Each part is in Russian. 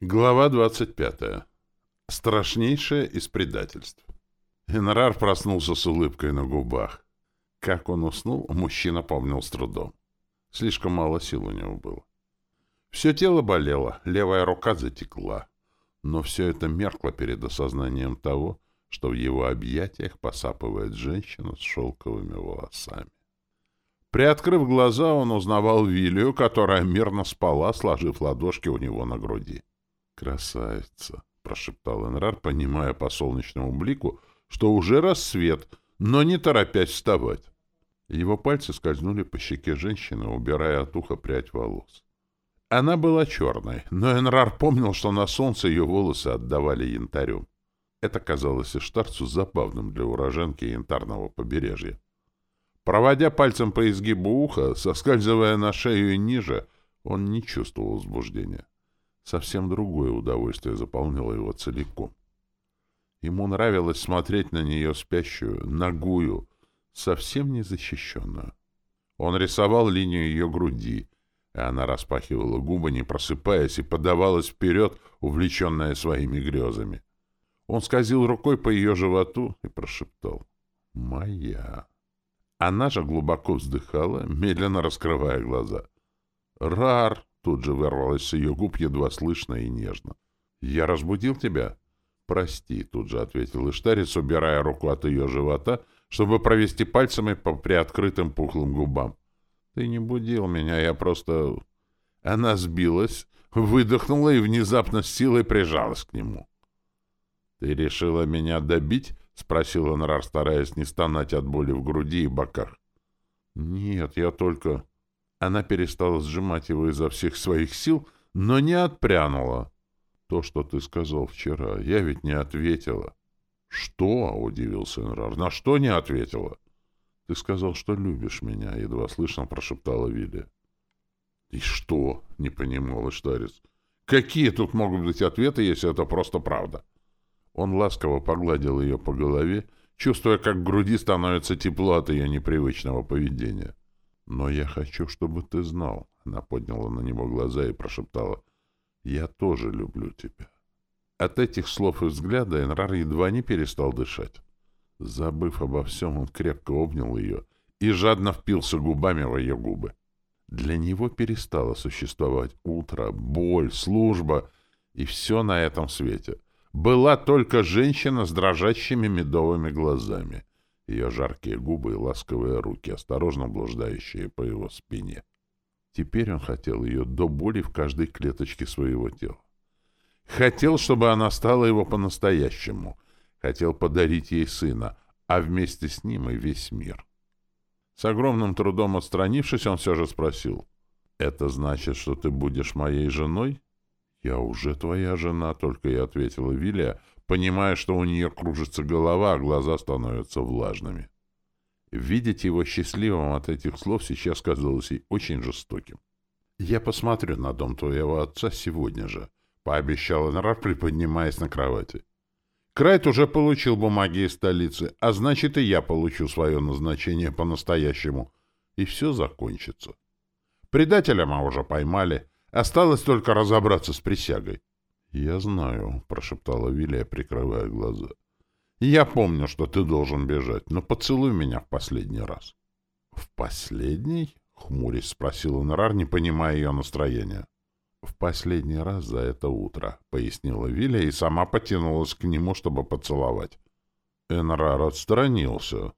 Глава 25. Страшнейшее из предательств. Энрар проснулся с улыбкой на губах. Как он уснул, мужчина помнил с трудом. Слишком мало сил у него было. Все тело болело, левая рука затекла. Но все это меркло перед осознанием того, что в его объятиях посапывает женщина с шелковыми волосами. Приоткрыв глаза, он узнавал Вилию, которая мирно спала, сложив ладошки у него на груди. «Красавица!» — прошептал Энрар, понимая по солнечному блику, что уже рассвет, но не торопясь вставать. Его пальцы скользнули по щеке женщины, убирая от уха прядь волос. Она была черной, но Энрар помнил, что на солнце ее волосы отдавали янтарем. Это казалось Иштарцу забавным для уроженки янтарного побережья. Проводя пальцем по изгибу уха, соскальзывая на шею и ниже, он не чувствовал возбуждения. Совсем другое удовольствие заполнило его целиком. Ему нравилось смотреть на нее спящую, нагую, совсем незащищенную. Он рисовал линию ее груди, и она распахивала губы, не просыпаясь, и подавалась вперед, увлеченная своими грезами. Он скользил рукой по ее животу и прошептал «Моя». Она же глубоко вздыхала, медленно раскрывая глаза. «Рар!» Тут же вырвалось с ее губ едва слышно и нежно. «Я разбудил тебя?» «Прости», — тут же ответил Иштарец, убирая руку от ее живота, чтобы провести пальцами по приоткрытым пухлым губам. «Ты не будил меня, я просто...» Она сбилась, выдохнула и внезапно с силой прижалась к нему. «Ты решила меня добить?» — спросил Энрар, стараясь не стонать от боли в груди и боках. «Нет, я только...» Она перестала сжимать его изо всех своих сил, но не отпрянула. «То, что ты сказал вчера, я ведь не ответила». «Что?» — удивился Энрар. «На что не ответила?» «Ты сказал, что любишь меня», — едва слышно прошептала Вилли. «И что?» — не понимал Иштарец. «Какие тут могут быть ответы, если это просто правда?» Он ласково погладил ее по голове, чувствуя, как в груди становится тепло от ее непривычного поведения. «Но я хочу, чтобы ты знал», — она подняла на него глаза и прошептала, «Я тоже люблю тебя». От этих слов и взгляда Энрар едва не перестал дышать. Забыв обо всем, он крепко обнял ее и жадно впился губами в ее губы. Для него перестало существовать утро, боль, служба и все на этом свете. Была только женщина с дрожащими медовыми глазами ее жаркие губы и ласковые руки, осторожно блуждающие по его спине. Теперь он хотел ее до боли в каждой клеточке своего тела. Хотел, чтобы она стала его по-настоящему. Хотел подарить ей сына, а вместе с ним и весь мир. С огромным трудом отстранившись, он все же спросил. «Это значит, что ты будешь моей женой?» «Я уже твоя жена», — только и ответила Вилия, понимая, что у нее кружится голова, а глаза становятся влажными. Видеть его счастливым от этих слов сейчас казалось ей очень жестоким. «Я посмотрю на дом твоего отца сегодня же», — пообещал Энрар, приподнимаясь на кровати. «Крайт уже получил бумаги из столицы, а значит, и я получу свое назначение по-настоящему, и все закончится. Предателя мы уже поймали, осталось только разобраться с присягой. «Я знаю», — прошептала Вилия, прикрывая глаза. «Я помню, что ты должен бежать, но поцелуй меня в последний раз». «В последний?» — хмурясь спросил Энрар, не понимая ее настроения. «В последний раз за это утро», — пояснила Вилия и сама потянулась к нему, чтобы поцеловать. Энрар отстранился.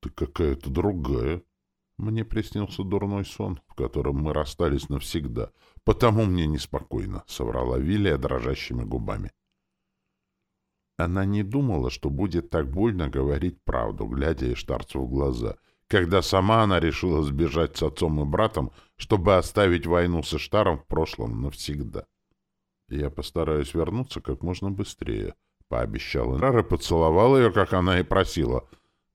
«Ты какая-то другая». Мне приснился дурной сон, в котором мы расстались навсегда. Потому мне неспокойно, — соврала Вилия дрожащими губами. Она не думала, что будет так больно говорить правду, глядя Иштарцу в глаза, когда сама она решила сбежать с отцом и братом, чтобы оставить войну с Иштаром в прошлом навсегда. «Я постараюсь вернуться как можно быстрее», — пообещала Рара, поцеловала ее, как она и просила,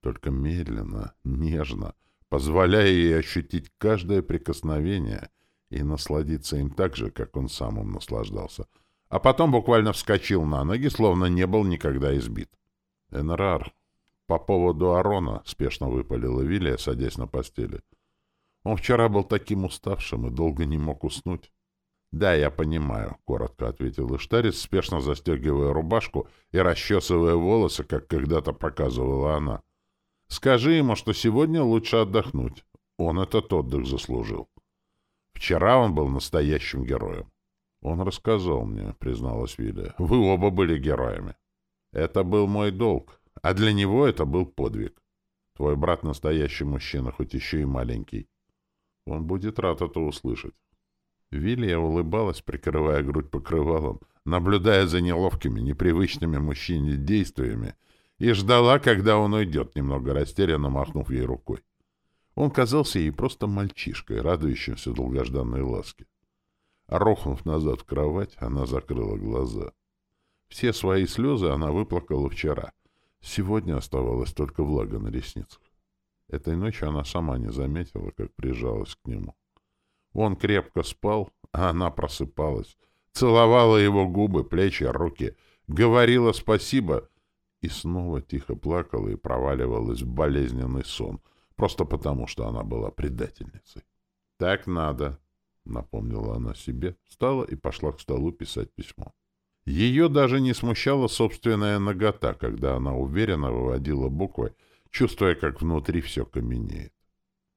только медленно, нежно, — позволяя ей ощутить каждое прикосновение и насладиться им так же, как он сам им наслаждался. А потом буквально вскочил на ноги, словно не был никогда избит. «Энрар, по поводу Арона», — спешно выпалила Вилия, садясь на постели. «Он вчера был таким уставшим и долго не мог уснуть». «Да, я понимаю», — коротко ответил Иштарец, спешно застегивая рубашку и расчесывая волосы, как когда-то показывала она. «Скажи ему, что сегодня лучше отдохнуть. Он этот отдых заслужил. Вчера он был настоящим героем». «Он рассказал мне», — призналась Виля. «Вы оба были героями». «Это был мой долг, а для него это был подвиг. Твой брат настоящий мужчина, хоть еще и маленький. Он будет рад это услышать». Вилья улыбалась, прикрывая грудь покрывалом, наблюдая за неловкими, непривычными мужчине действиями, и ждала, когда он уйдет, немного растерянно махнув ей рукой. Он казался ей просто мальчишкой, радующимся долгожданной ласке. А рухнув назад в кровать, она закрыла глаза. Все свои слезы она выплакала вчера. Сегодня оставалась только влага на ресницах. Этой ночью она сама не заметила, как прижалась к нему. Он крепко спал, а она просыпалась, целовала его губы, плечи, руки, говорила спасибо и снова тихо плакала и проваливалась в болезненный сон, просто потому, что она была предательницей. «Так надо», — напомнила она себе, встала и пошла к столу писать письмо. Ее даже не смущала собственная нагота, когда она уверенно выводила буквы, чувствуя, как внутри все каменеет.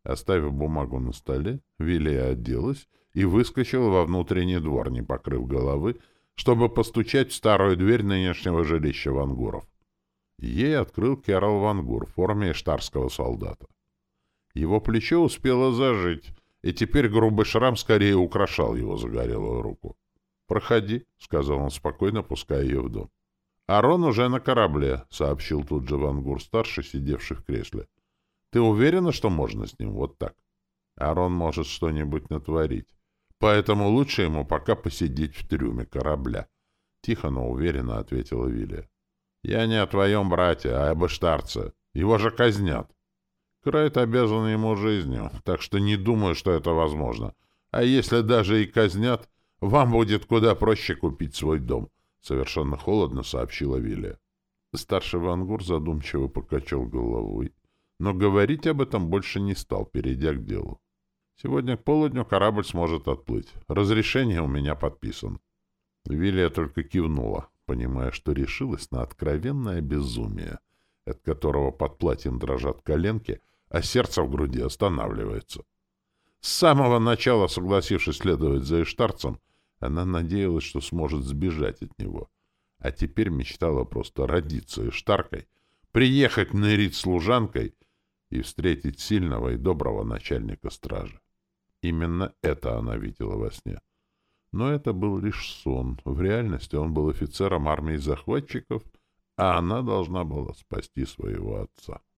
Оставив бумагу на столе, Вилия оделась и выскочила во внутренний двор, не покрыв головы, чтобы постучать в старую дверь нынешнего жилища Вангуров. Ей открыл Керол Вангур в форме штарского солдата. Его плечо успело зажить, и теперь грубый шрам скорее украшал его загорелую руку. «Проходи», — сказал он спокойно, пуская ее в дом. «Арон уже на корабле», — сообщил тут же Вангур-старший, сидевший в кресле. Ты уверена, что можно с ним вот так? Арон может что-нибудь натворить. Поэтому лучше ему пока посидеть в трюме корабля. Тихо, но уверенно ответила Вилия. Я не о твоем брате, а об Эштарце. Его же казнят. Крайт обязан ему жизнью, так что не думаю, что это возможно. А если даже и казнят, вам будет куда проще купить свой дом, — совершенно холодно сообщила Вилия. Старший Вангур задумчиво покачал головой но говорить об этом больше не стал, перейдя к делу. Сегодня к полудню корабль сможет отплыть. Разрешение у меня подписано. Вилия только кивнула, понимая, что решилась на откровенное безумие, от которого под платьем дрожат коленки, а сердце в груди останавливается. С самого начала, согласившись следовать за Эштарцем, она надеялась, что сможет сбежать от него. А теперь мечтала просто родиться Эштаркой, приехать на Рид служанкой и встретить сильного и доброго начальника стражи. Именно это она видела во сне. Но это был лишь сон. В реальности он был офицером армии захватчиков, а она должна была спасти своего отца.